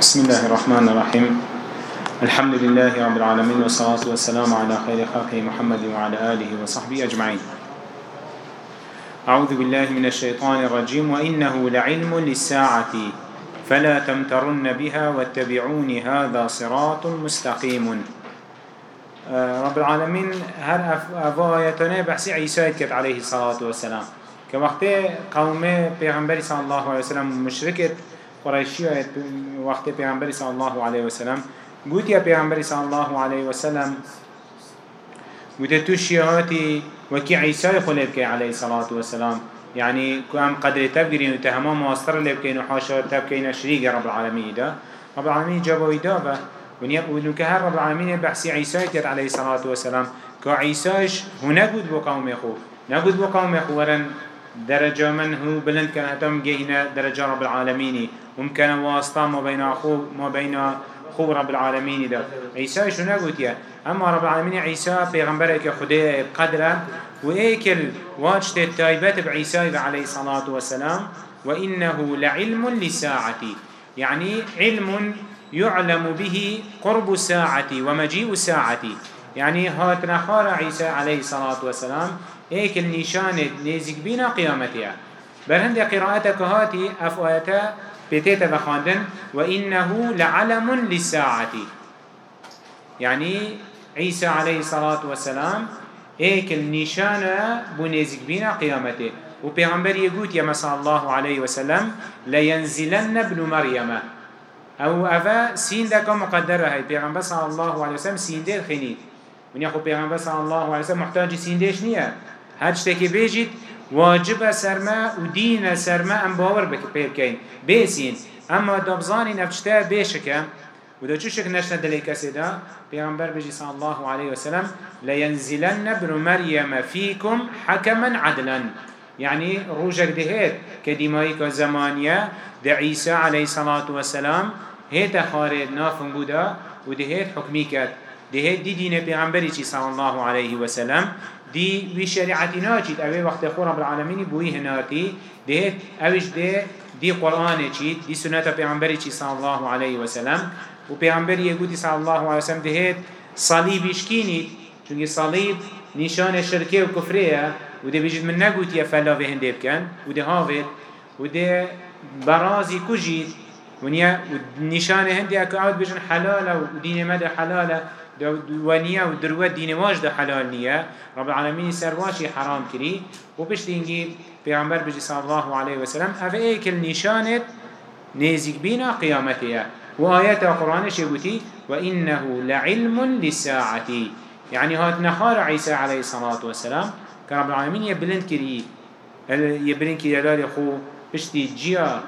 بسم الله الرحمن الرحيم الحمد لله رب العالمين والصلاة والسلام على خير خلقه محمد وعلى آله وصحبه أجمعين أعوذ بالله من الشيطان الرجيم وإنه لعلم للساعة فلا تمترن بها واتبعون هذا صراط مستقيم رب العالمين هر أفايتنا بحسي عيسى كت عليه الصلاة والسلام كوقت قومه پیغمبر صلى الله عليه وسلم مشركت قريشي وقت پیغمبر صلى الله عليه وسلم. قلت يا پیغمبر صلى الله عليه وسلم قلت تو وكي عيسى خليبك عليه الصلاة والسلام. يعني كم قدر تبقرين وتهمام مواستر لبكين وحاشا تبكين شريك رب العالمين ده رب العالمين جابوا إدابة ونقول كهر رب العالمين بحسي عيسى كت عليه الصلاة والسلام. كعيساش هنا قد بقوم يخو نقول بقوم يخو ورن درجة من هو بلند كان هتم جينا درجة رب العالمين. ممكن واسطة ما بين أخو ما بين خو رب العالمين ده. عيسى شو نقول يا؟ أما رب العالمين عيسى بيغمبرك خديه بقدره وإيكل واجت التايبات بعيسى عليه الصلاة والسلام. وإنه لعلم لساعة يعني علم يعلم به قرب الساعة ومجيء الساعة يعني هات نخار عيسى عليه الصلاة والسلام. هيك النشان نيزك بنا قيامتها برهند قراءتك هاتي أفواتا بتيتا بخاندن وإنه لعلم للساعة يعني عيسى عليه الصلاة والسلام هيك النشان بنيزك بنا قيامته وبيغمبر يقول يا مساء الله عليه وسلم لينزلن ابن مريم أو افا سين دكا مقدره هاي بيغمبر صلى الله عليه وسلم سين دير خنيد من يخو بيغمبر صلى الله عليه وسلم محتاج سين ديش نيه هر شتكي بيجيت واجب سرما و دين سرما ام باور بكين بيسين اما دبزاني نفشتا بيشكا وده چو شك نشنا دلي كسي دا؟ پیغمبر بجي صلى الله عليه وسلم لينزلن ابن مريم فيكم حكما عدلا يعني روجك دهيت كديمائي كزمانية ده عيسى عليه الصلاة والسلام هيت خارج نافن بودا ودهيت حكمي كات دهيت دي دين پیغمبري صلى الله عليه وسلم؟ دي وی شریعتی ناچید. اوی وقت خور رب العالمین بوی ده اوش ده دي قرآن چید دي سنة پیغمبری چی صلی الله علیه وسلم. و پیغمبری یگودی صلی الله علیه وسلم ده صلیبش کینید چونکه صلیب نشان شرکه و کفریه. و ده بجید من نگوتی یا فلا به هنده بکن. و ده هاوید. و ده برازی کجید. ونیا نشان هنده اکو عود بجن حلاله و دین مده حلاله. ونيا ودروة دين واجد حلال نيا رب العالمين سرواشي حرام كري وبش دينجي پیغمبر بجي صلى الله عليه وسلم اف ايك النشانت نيزك بينا قيامتها وآيات القرآن شبتي وإنه لعلم للساعة يعني هات نخار عيسى عليه الصلاة والسلام كان رب العالمين يبلند كري يبلند كري لالي خو بشتي جيا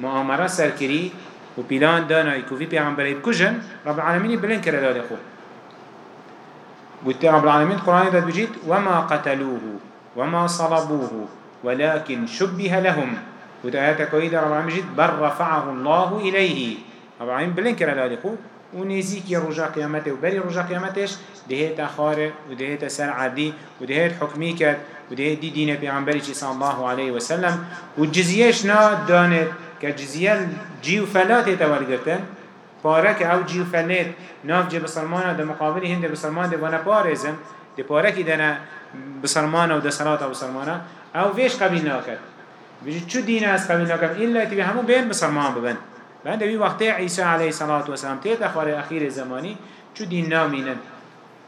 مؤامرة سر كري وبلان دانا يكو في پیغمبر بكجن رب العالمين يبلند كري لالي خو. قلت رب العالمين القرآن ده بجيت وما قتلوه وما صلبوه ولكن شبه لهم قلت آيات كويدة رب العالمين بجيت بل رفعه الله إليه رب العالمين بلين كرا لالخو ونزيك رجاء قيامته وبري رجاء قيامتش دهيت خارق ودهيت سر عدي ودهيت حكمي كد ودهيت دي دين بيعنبري صلى الله عليه وسلم والجزيش دانت كجزية جيو فلات تورگتن پارک أو جیو فنید ناف جی بسلمان ده مقابلی هنده بسلمان ده وأنا پارزن ده پارکی دنه بسلمان و ده صلاة بسلمان. أو ویش قبیل ناکد بيجي شو دين از قبيل ناكم إلا تبي همو بين بسلمان ببن. بعد بي وقت عيسى عليه الصلاة والسلام تيت أخبار أخير الزماني شو دين نامينن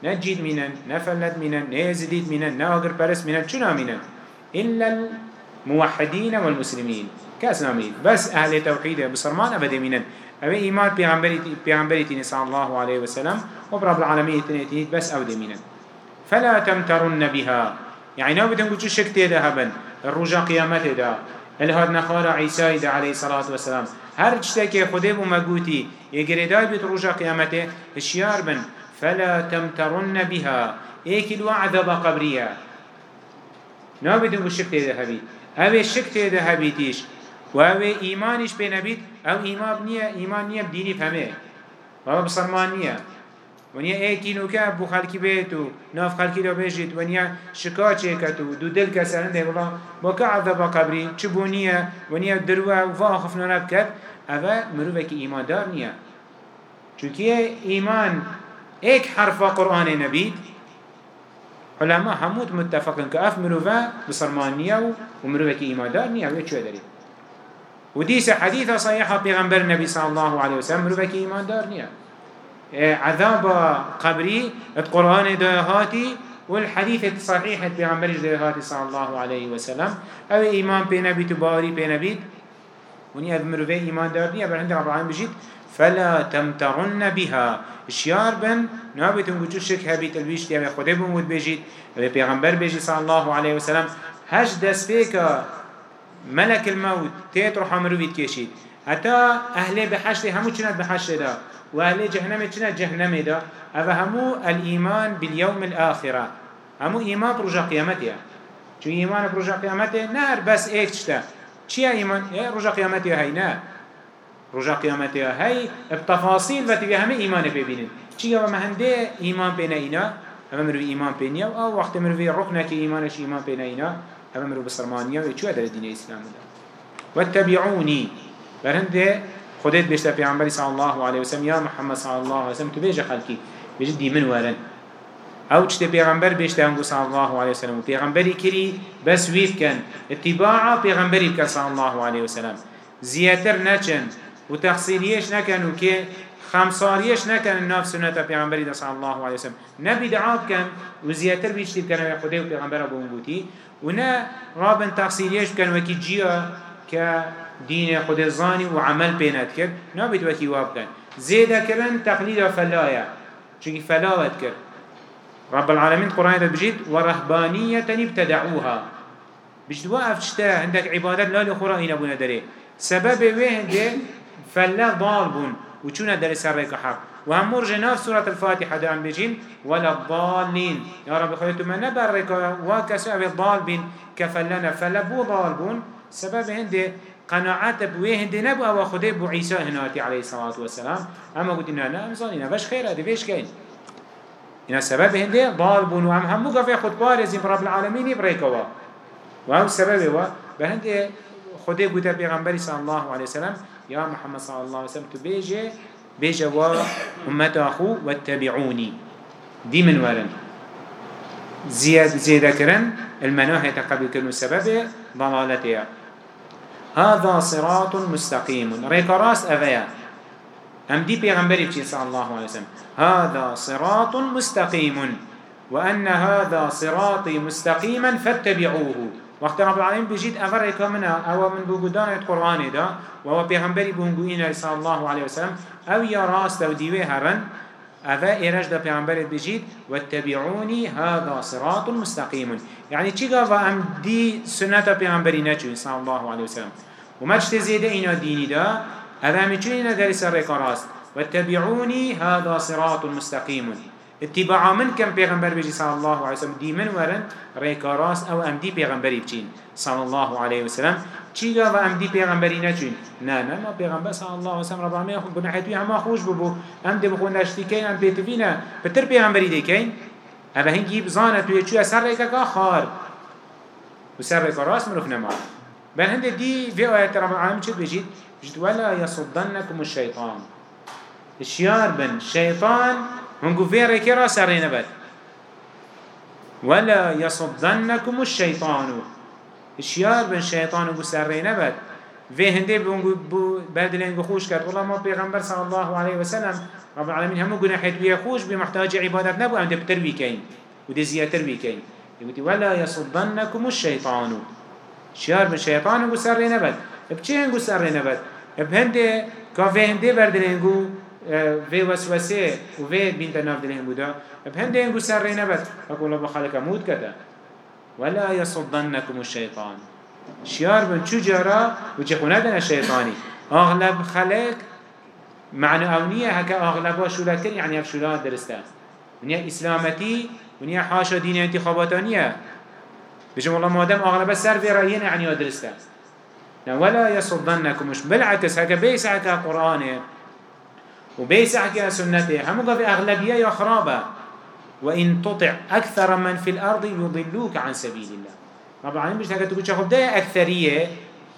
نجيد مينن نفلت مينن نيزديد مينن ناغر برس مينن شو نامينن إلا الموحدين والمسلمين كاس نامين بس أهل التوحيد بسرمان أبدا مينن أبي بيغمبري تيني صلى الله عليه وسلم وبرب العالمين تنيتي بس أو دمينا فلا تمترن بها. يعني نو بدن قلتو شك تيدا هبن. الرجا قيامته دا الهاد نخار عيسى دا عليه الصلاة والسلام. هر جتك خده يقري داي بيت رجا قيامته الشيار بن. فلا تمترن بها. ايك الوعد بقبرية نو بدن قلتو شك تيدا هبي. أبي شك تيدا هبيتيش و أو ایمانش به نبید أو ایمان نیه ایمان نیه بدینی فهمه و أو بسرمان نیه ونیا ایکی نوکه بو خلکی بیتو ناف خلکی دا بیجید ونیا شکا چه کتو دو دل کسرنده بلا با که عذاب قبری چه بونیه ونیا دروه و فا خفنا نبکت اوه مروفه که ایمان دار نیه چونکه ایمان ایک حرف قرآن نبید علماء هموت متفقن که اف مروفه بسرمانیه و مروفه که ایمان دار نیه و چه دارید وديس حديث صحيحة بيغمبر النبي صلى الله عليه وسلم مروفك إيمان دار نيا عذاب قبري القرآن دهاتي والحديث الصحيح بيغمبر دهاتي صلى الله عليه وسلم. أو إيمان بنبي تباري بنبي وني أذمر في إيمان دار نيا بل عند رب العالمين بجيت فلا تمترن بها. الشيار بن نابت نقول شك هبيت البيش تيابي خده بمود بجيت. بيغمبر بجي صلى الله عليه وسلم. هش دس فيك ملك الموت تيت روح مروفيت كيشيد حتى أهل بحشت همو چند بحشت دا؟ وأهل جهنم چند جهنم دا؟ أفا همو الإيمان باليوم الآخرة. همو إيمان برجا قيامتها شو إيمان برجا قيامتها نار بس ايك چتا. چيا إيمان؟ إيه رجا قيامتها هاي نا رجا قيامتها هاي بتفاصيل وتبي همه إيمان ببينين چيا ومهنده إيمان بينا إنا أما مروي إيمان بينيا أو وقت مروي ركنك إيمانش إيمان بينا إنا هم مرو بسرمانيا ويشو در دين الإسلام ده واتبعوني برهنده خدت بيشتا عمبالي صلى الله عليه وسلم يا محمد صلى الله عليه وسلم تبيجي خلقي بيجي دي من ورن أو چته پیغمبر بيشتا هنگو صلى الله عليه وسلم پیغمبری کری بس ویف کن. اتباعا پیغمبری بکن صلى الله عليه وسلم زیاتر نچن. و تخصیلیش نکن و که خمساریش نکن ناف سنت پیغمبری صلى الله عليه وسلم نبی دعاب کن و زیاتر بیشتر کن و خدا و پیغمبر ابو انگوتی ونا رابن تقصيريش بكن وكي جيا كدين خود الزاني وعمل بينات كر نابد وكي واب كن زيدا كرن تقليد فلايا چونك فلاوت كر رب العالمين قرآن بجد ورهبانية ابتدعوها. بجد وقف شتا عندك عبادات لا لخرائين ابونا داري سبب وين دي فلا ضالبون وچونا داري سر حق وهم مرجع ناف سورة الفاتحة دعم بجين ولا الضالين يا رب خليتم ما نبرك وكسو أبي الضالبين كفلنا فلبو ضالبون سبب هندي قناعات بوي هندي نبو أو خده بو عيسى هناتي عليه الصلاة والسلام أما قلت إنه لا أمزانينا فاش خير هذا فيش كين إن سبب هندي ضالبون وهم همو قفي خد بارزين رب العالمين يبريكوا وهم سبب هو بهندي خده قلت بيغنبري صلى الله عليه وسلم يا محمد صلى الله عليه وسلم تبيجي بيجوا أمت أخو واتبعوني. دي من ورن. زياد زيادة كرن المناهي تقبل كرن السبب ضلالتها. هذا صراط مستقيم. ريك راس أفيا. أم دي بيغمبري بشي صلى الله عليه وسلم. هذا صراط مستقيم. وأن هذا صراطي مستقيما فاتبعوه. وقت رب العالمين بجيت أفرق منها أو من بوجودان القرآن ده وهو بيغمبري بونجوين صلى الله عليه وسلم. أو يا راس لو ديوه هرن أفا إيرج ده بيغمبري بجيت واتبعوني هذا صراط مستقيم يعني چيغا وام دي سنة بيغمبري نچوين صلى الله عليه وسلم. وما تزيد إنا ديني ده أفا مچوين درس الرقا راست واتبعوني هذا صراط مستقيم اتباع من كم پیغمبر بجي صلى الله عليه وسلم؟ دي من ورن ريكا راس أو ام دي پیغمبری بچين صلى الله عليه وسلم. چيگا و ام دي پیغمبری نچين نا نا ما پیغمبر صلى الله عليه وسلم رب العالمين خو گناح توي هما خوش ببو. ام دي بخو نشتي كين ام بيتوينا بتر پیغمبری دي كين هذا هنجي بزانه توي چو اثر ريكا کا خار. وسر ريكا راس مروف نما. بل هند دي في آيات رب العالمين چه بجيت بجيت ولا يصدنكم الشيطان الشيار بن. شيطان هنگو فيري كرا سري نبت ولا يصدنكم الشيطان. الشيار بن شيطان هنگو سري نبت في هندي بونگو بردلين خوش كرد. والله ما پیغمبر صلى الله عليه وسلم رب العالمين همو گناحيت بيه خوش بمحتاج عبادت نبو. ام دبتر بيكين. ودي زياتر بيكين. يقول ولا يصدنكم الشيطان. شيار بن شيطان هنگو سري نبت بچه هنگو سري نبت بهنده كافي هنده بردلين في وسوسه وفي بنت ناف دلهم بودا بهند ينقو سر نبت فقول الله بخالك موت كتا ولا يصدنكم الشيطان شيار بن شو جرا وجهونا الشيطاني آغلب خلق معنى اونية هكا اغلبها شولاتر يعني هف شولات درستا ونيا اسلامتي ونيا حاشا دين انتخاباتانية بجم الله مادام آغلب السر في رأيين يعني درستا ولا يصدنكم بالعكس هكا بيس هكا قرآنه. وبيس أحكي سنته هم قف أغلبية يا وإن تطع أكثر من في الأرض يضلوك عن سبيل الله. رب العالمين بيش تقول تقول ده أكثرية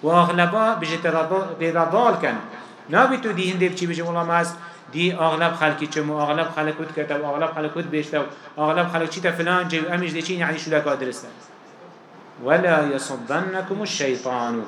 وأغلبها بيجي تضال كان نابي تو دي هندي بچي بيجي والله ماز دي أغلب خلقي چمو أغلب خلق كت كتب أغلب خلق كت بيشتو أغلب خلق چيتا فلان جي أمش دي چين يعني شو لك أدرسنا ولا يصدنكم الشيطان.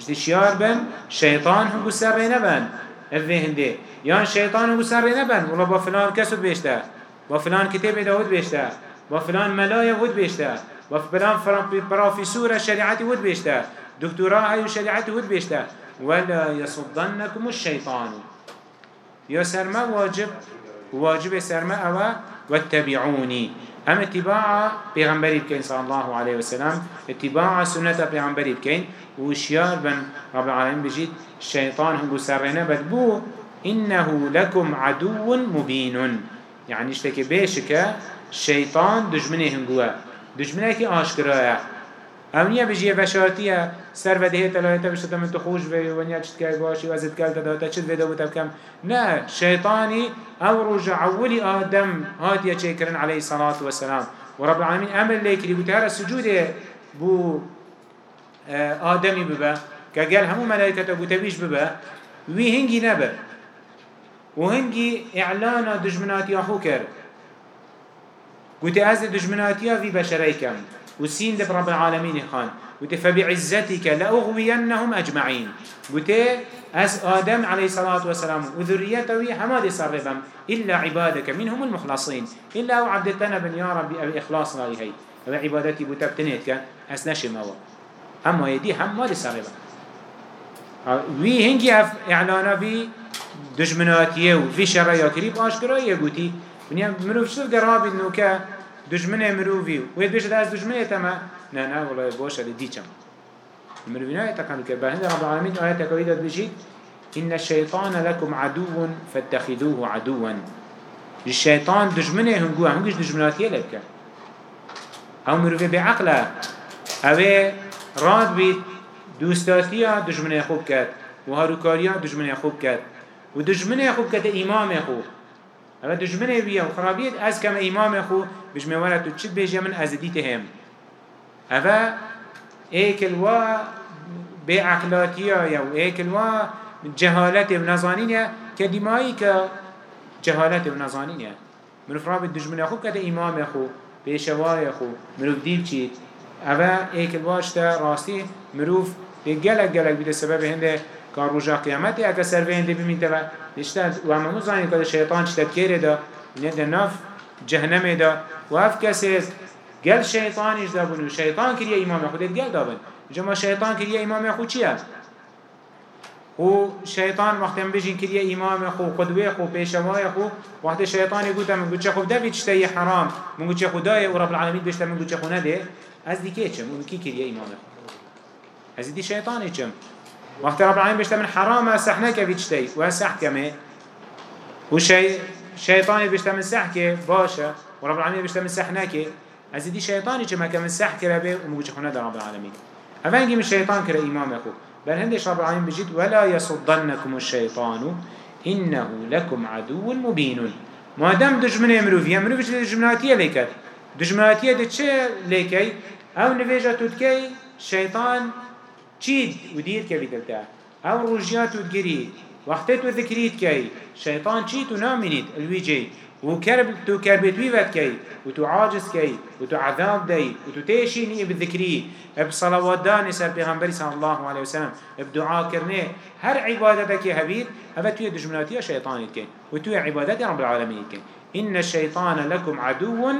جدي شيار بن؟ شيطان هم بسرين بن. اوه هنده يان شيطان هم بسرين بن والله با فلان كسود بيشتا با فلان كتاب داود بيشتا با فلان ملايا ود بيشتا با فلان بروفيسور الشريعة ود بيشتا دكتوراه هاي الشريعة ود بيشتا ولا يصدنكم الشيطان يا سرما واجب واجب سرما أوا واتبعوني هم اتباع پیغمبری بکن صلى الله عليه وسلم اتباع سنة پیغمبری بکن وشيار بن رب العالمين بجيت الشيطان هم بسرنا بدبو إنه لكم عدو مبين يعني اشتكي بيشك الشيطان دجمنه هنگوه دجمنه كي آشكراه اونیا بجیه وشارتیه سر و دهه تلاهیتا بشتا من تو خوش وی و نیا چت که باشی و زد کل تداتا چت ویدا بوتا بکم نه شیطانی أو رجع اولی آدم هاتیا چه کرن علیه صلاة و سلام و رب العالمین أمر لیکری بوتا هر سجود بو آدمی ببا که گل همو ملائکتا بوتا بیش ببا وی هنگی نبر و هنگی اعلان دجمناتی آخو کرد قلت از دجمناتی في بشري كم وسين دب رب العالمين خان. قلت فبعزتك لأغوينهم أجمعين. قلت أز آدم عليه الصلاة والسلام وذريته حماد صربهم إلا عبادك منهم المخلصين. إلا عبدتنا بن يا ربي أبي إخلاص غايهي أبي عبادتي بتبتنيت كان أس نشم هو أما يدي حماد صربهم وی هنگی اف اعلانا في دجمناتیه و في شرعیه کریب آشکراییه گوتی. ونیا مروف شو قرابي انه كا دجمنه مروفي ويد بيش داز دجمنه تما نا نا والله باش اللي ديچم مروفينا يتكلم كبه هند رب العالمين آيات كويدة بيجي إن الشيطان لكم عدو فاتخذوه عدوا الشيطان دجمنه هنگوه هنگش دجمناتيه لبك أو مروفي بعقله اوه راد بيت دوستاتيا دجمنه خوب كات وهاروكاريا دجمنه خوب كات ودجمنه خوب كات إمام خوب اما دجمنه بیا و خرابیت از کم امام خو بجمه ولا تو چید بیجی من از دیت هم اما ایکل و به عقلاتیا یا ایکل و جهالت و نزانین که دیمایی که جهالت و نزانین من فراب دجمنه خو کده امام خو پیشوای خو مروف دیل چید اما ایکل واشتا راستی مروف گلک گلک بیده سبب هنده کار رجا قیامتی اگه سر هنده بمین تبا نشتد و همه مزانی که شیطان چتد کره دا نده نف جهنم دا و اف کسی گل شیطانیش دا بونو شیطان کریه امام خودت گل دا بون جمع شیطان کریه امام خود چیه؟ و شیطان وقتی هم بجین کریه امام خو قدوه خو پیشوای خو. وقتی شیطانی گوتا من گوچه خو دوی چطه حرام. من گوچه خو دای و رب العالمین بشته من گوچه خو نده از دی که چم؟ اون کی کریه امام خو؟ از دی شیطانی چم؟ وقت رب العالمين بيشتا من حرام سحنك في تشتي وسح كمه وشي شيطاني بيشتا من سحك باشا ورب العالمين بيشتا من سحنك ازيدي شيطاني كما كمن سحك ربي وموجه خنا رب العالمين افنجي من الشيطان كره امام اخو بل هندش رب العالمين بجد ولا يصدنكم الشيطان إنه لكم عدو مبين ما دام دجمن يمرو فيها مرو فيش دجمناتية ليكت دجمناتية دي چه ليكي أو نفيجة تدكي شيطان چید و دیر که بیدلتا أو رجیات و دگرید وقتی تو ذکرید کی شیطان چی تو نامینید الویجی و کرب تو کربت ویوت کی و تو عاجز کی و تو عذاب دی و تو تیشینی بذکری. بصلوات دانی سر پیغمبری صلی الله علیه وسلم بدعا کرنه هر عبادت که هبید اوه توی دجمناتی شیطانی کن و توی عبادت رب العالمین کن إن الشيطان لكم عدو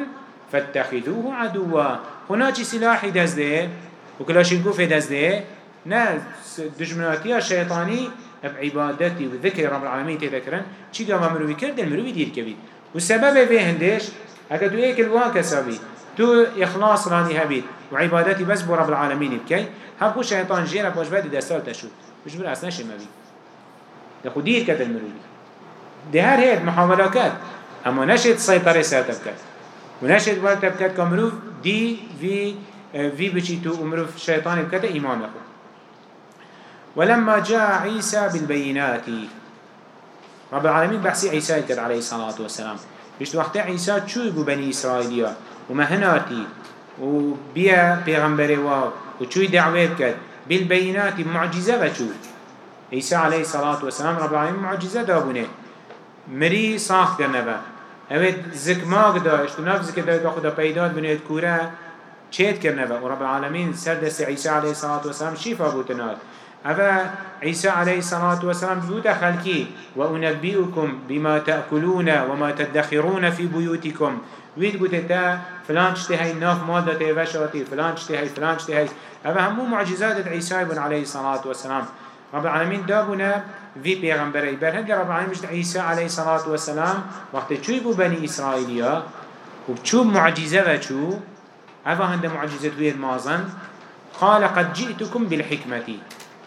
فاتخذوه عدوا. هنا سلاحي دزده وكلاشينكو في دزده نه دجمناتي شيطاني بعبادتي وذكر رب العالمين تذكرن چی گام مروی کرد؟ المروی دیر کبید و سبب به هندش اگه تو ایک الواقع سبی تو اخلاص رانی هبید و عبادتی بس بو رب العالمين بکی هم خو شیطان جیره باش بدی دستال تشود مش بر أصلا شموی ده خود دیر کد المروی ده هر هید محاولات اما نشد سيطرة ساتب كد ونشد ولد تبكت كمروف دي في في بچي تو امروف شيطان بكت إيمان يخو ولما جاء عيسى بالبينات. رب العالمين بحسي عيسى كد عليه الصلاة والسلام. بيشت وقت عيسى شو يقول بني إسرائيلية وما هناتي وبيا پیغمبر و وشوي دعوة بكد بالبينات معجزة وشو عيسى عليه الصلاة والسلام رب العالمين معجزة دابونه. مري صاح کرنبه اوید زکماگ داشت و نفس که داد خدا پیداد بنید کوره چید کرنبه و رب العالمين سر دست عيسى عليه الصلاة والسلام شفا بوتناد. أفا عيسى عليه الصلاة والسلام بيوت خلقي وأنبئكم بما تأكلون وما تدخرون في بيوتكم. ويد قلت فلان اشتهي ناف مادة تيفشاتي فلان اشتهي فلان اشتهي أفا همو معجزات عيسى بن عليه الصلاة والسلام. رب العالمين دابنا في پیغمبری بر هنده رب العالمين مجد عيسى عليه الصلاة والسلام وقت بو بني إسرائيليا وچوب معجزة وچو أفا هنده معجزة ويد مازن. قال قد جئتكم بالحكمة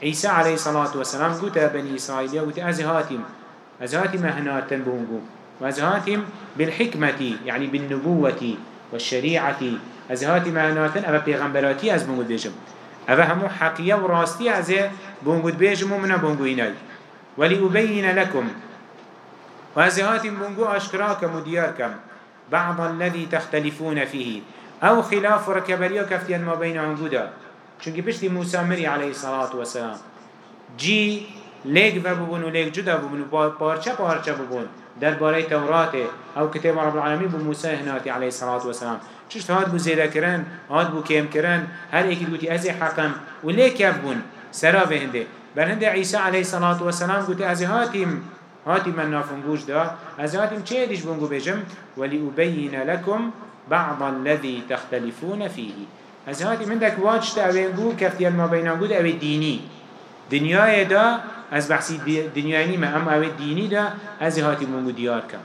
عيسى عليه الصلاة والسلام قلت بني إسرائيليا قلت أزهاتم أزهاتم هناتن بونقو وأزهاتم بالحكمة يعني بالنبوة والشريعة. أزهاتم هناتن أبا پیغمبراتي أز بونقو بيجم. أبا همو حقية وراستي أز بونقو بيجم ومنا بونقو إناي. ولأبين لكم. وأزهاتم بونقو أشكراكم ودياركم بعض الذي تختلفون فيه. أو خلاف ركبريا كفتيا ما بين عنقودا. چونك بشتي موسى مري عليه الصلاة والسلام جي ليك ببون و ليك جدا ببون و پارچه پارچه ببون. در باره توراته أو كتاب رب العالمين بو موسى هناتي عليه الصلاة والسلام چشت هاد بو زيده کرن هاد بو كيم کرن هر ايكي دوتي ازي حقم و ليك يبون سرافه هنده. بل هنده عيسى عليه الصلاة والسلام قلت ازي هاتم هاتي من نافنگوش دا. ازي هاتم چه ديش بونگو بجم؟ ولأبين لكم بعض الذي تختلفون فيه از هاتی من دک واج تا اوین گو کفتی ما بینان گود اوی دینی. دنیای دا از بحثی دنیای نیمه اما اوی دینی دا از هاتی مونگو دیار کم.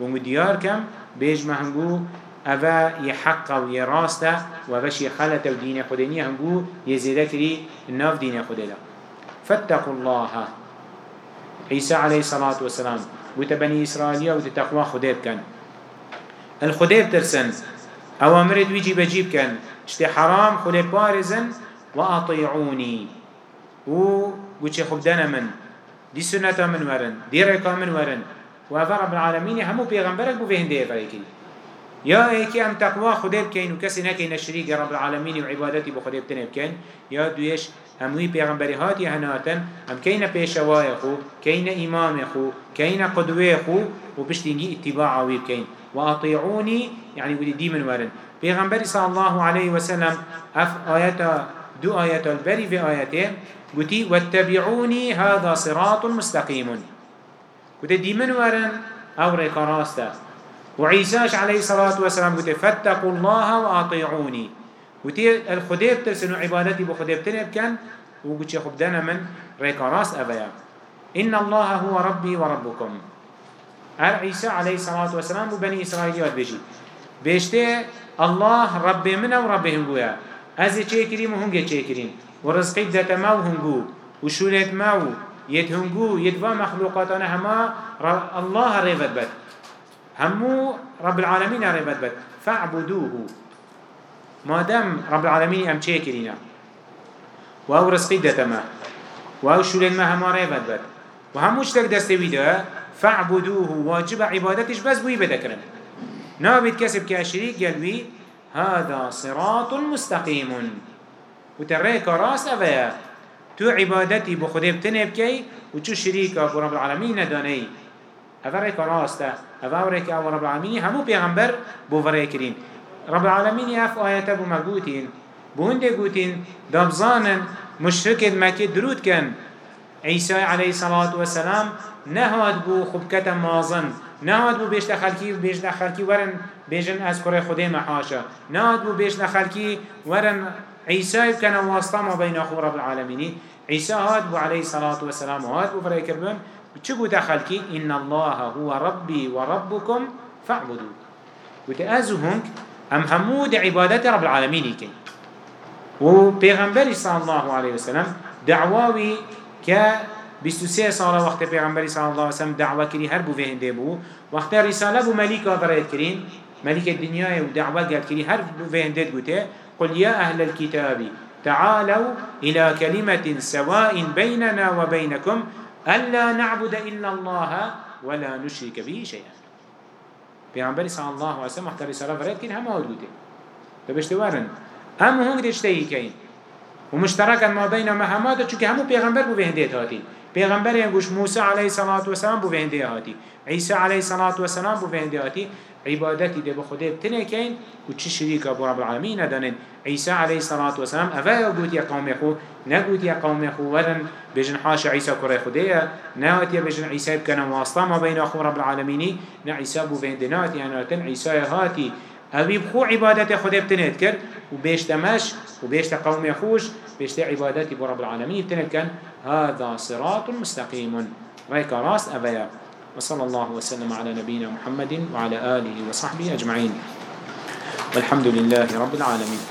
مونگو دیار کم بیج مهنگو اوه یه حق و یه راسته و بش یه خلط و دین خودنی هنگو یه زیده کری ناف دین خود دا فاتقوا الله. عيسى عليه الصلاة والسلام وتبني إسرائيل وتتقوى خديب كان الخديب ترسن أوامرت ويجي بجيب كان اشتي حرام خلي بارزن وأطيعوني. و وچه خبدنا من؟ دي سنة من ورن دي ريكا من ورن. وهذا رب العالمين همو بيغمبرك بو دي فريكي يا ايكي ام تقوى خده بكين وكسي نكين الشريك رب العالمين وعبادتي بو خده بتنه بكين يا دويش هموي بيغمبري هاتي هناتن هم كين بيشواي خو كين امام خو كين قدوه خو وبشتيني اتباع ويبكين وأطيعوني يعني ودي دي من ورن پیغمبر صلى الله عليه وسلم أف آيات دو آيات البري في آياته قلتي واتبعوني هذا صراط مستقيم. قلت دي من ورن أو ريكا راستا وعيساش عليه الصلاة والسلام قلت فاتقوا الله وأطيعوني. قلت الخديب ترسنوا عبادتي بخديب تنب كان وقلت خبدنا من ريكا راس أبيا إن الله هو ربي وربكم. هر عيسى عليه الصلاة والسلام وبني إسرائيل بيجي بيشته الله رب منا ورب هنگويا از چه کریم و هنگه چه کریم؟ و رزقی دت ما و هنگو. و شولت ما و يد هنگو يد و مخلوقاتنا هما الله ريفت بد. همو رب العالمين ريفت بد. فاعبدوه. ما دام رب العالمين ام چه كرينا و أو رزقی دت ما. و أو شولت ما هما ريفت بد. و هموش تك دستوي ده فاعبدوه واجب عبادتش بس بوي بدكرن نابد كسب كاشريك قلبي هذا صراط مستقيم وتريك راس أفيا تو عبادتي بخده بتنب كي وچو شريكا برب العالمين داني أفريك راس تا أفريك أو رب العالمين همو بيغمبر بوفريكرين رب العالمين أف آيات بو مقوتين بونده قوتين دابزانا مشرك مكي درود كان عيسى عليه الصلاة والسلام نهاد بو خبكة مازن نهاد بو بيش خلقی بيش خلقی ورن بيجن از كره خده محاشا. نهاد بو بيش خلقی ورن عيسى كان واسطة ما بين أخو رب العالمين عيسى هاد بو عليه الصلاة والسلام هاد بو فرأي كربن بچه تخلقي إن الله هو ربي وربكم فاعبدوا وتأزو هنك أم حمود عبادة رب العالمين كي و پیغمبر صلى الله عليه وسلم دعواوي ك 23 سال وقت پیغمبری صلی الله علیه وسلم دعوه کری هر بو وهنده بو. وقت رساله بو ملیک آورید کرین. ملیک الدنيا ودعوة قال كلي هر فهندت قوته قل يا أهل الكتاب تعالوا إلى كلمة سواء بيننا وبينكم ألا نعبد إلا الله ولا نشرك به شيئا پیغمبر صلى الله عليه وسلم اختار رسالة فريد كين هم هود بوده فبشتوارن هم هنگ تشتهي كين ومشتركا ما بين مهمات چونك همو پیغمبر بو بهنديت هاتي پیغمبر ينگوش موسى عليه الصلاة والسلام بو بهنديت هاتي عيسى عليه الصلاة والسلام بو بهنديت هاتي عبادتي دي بخده بتنه كين شريك ابو رب العالمين دانن عيسى عليه الصلاة والسلام افا يقول يا قوم خو نقول يا قوم خو ورن بجن حاش عيسى كره خديه نهات يا بجن عيسى بكنا واسطة ما بين اخو رب العالمين نا عيسى بو فيندنات يعني عيسى هاتي اوی بخو عبادت خدا بتنهد کرد و بیشتمش و بیشت قوم خوش بیشت عبادتی بو رب العالمين. بتنهد كان هذا صراط مستقيم. رأيك رأس أبيا وصلى الله وسلم على نبينا محمد وعلى آله وصحبه أجمعين. والحمد لله رب العالمين.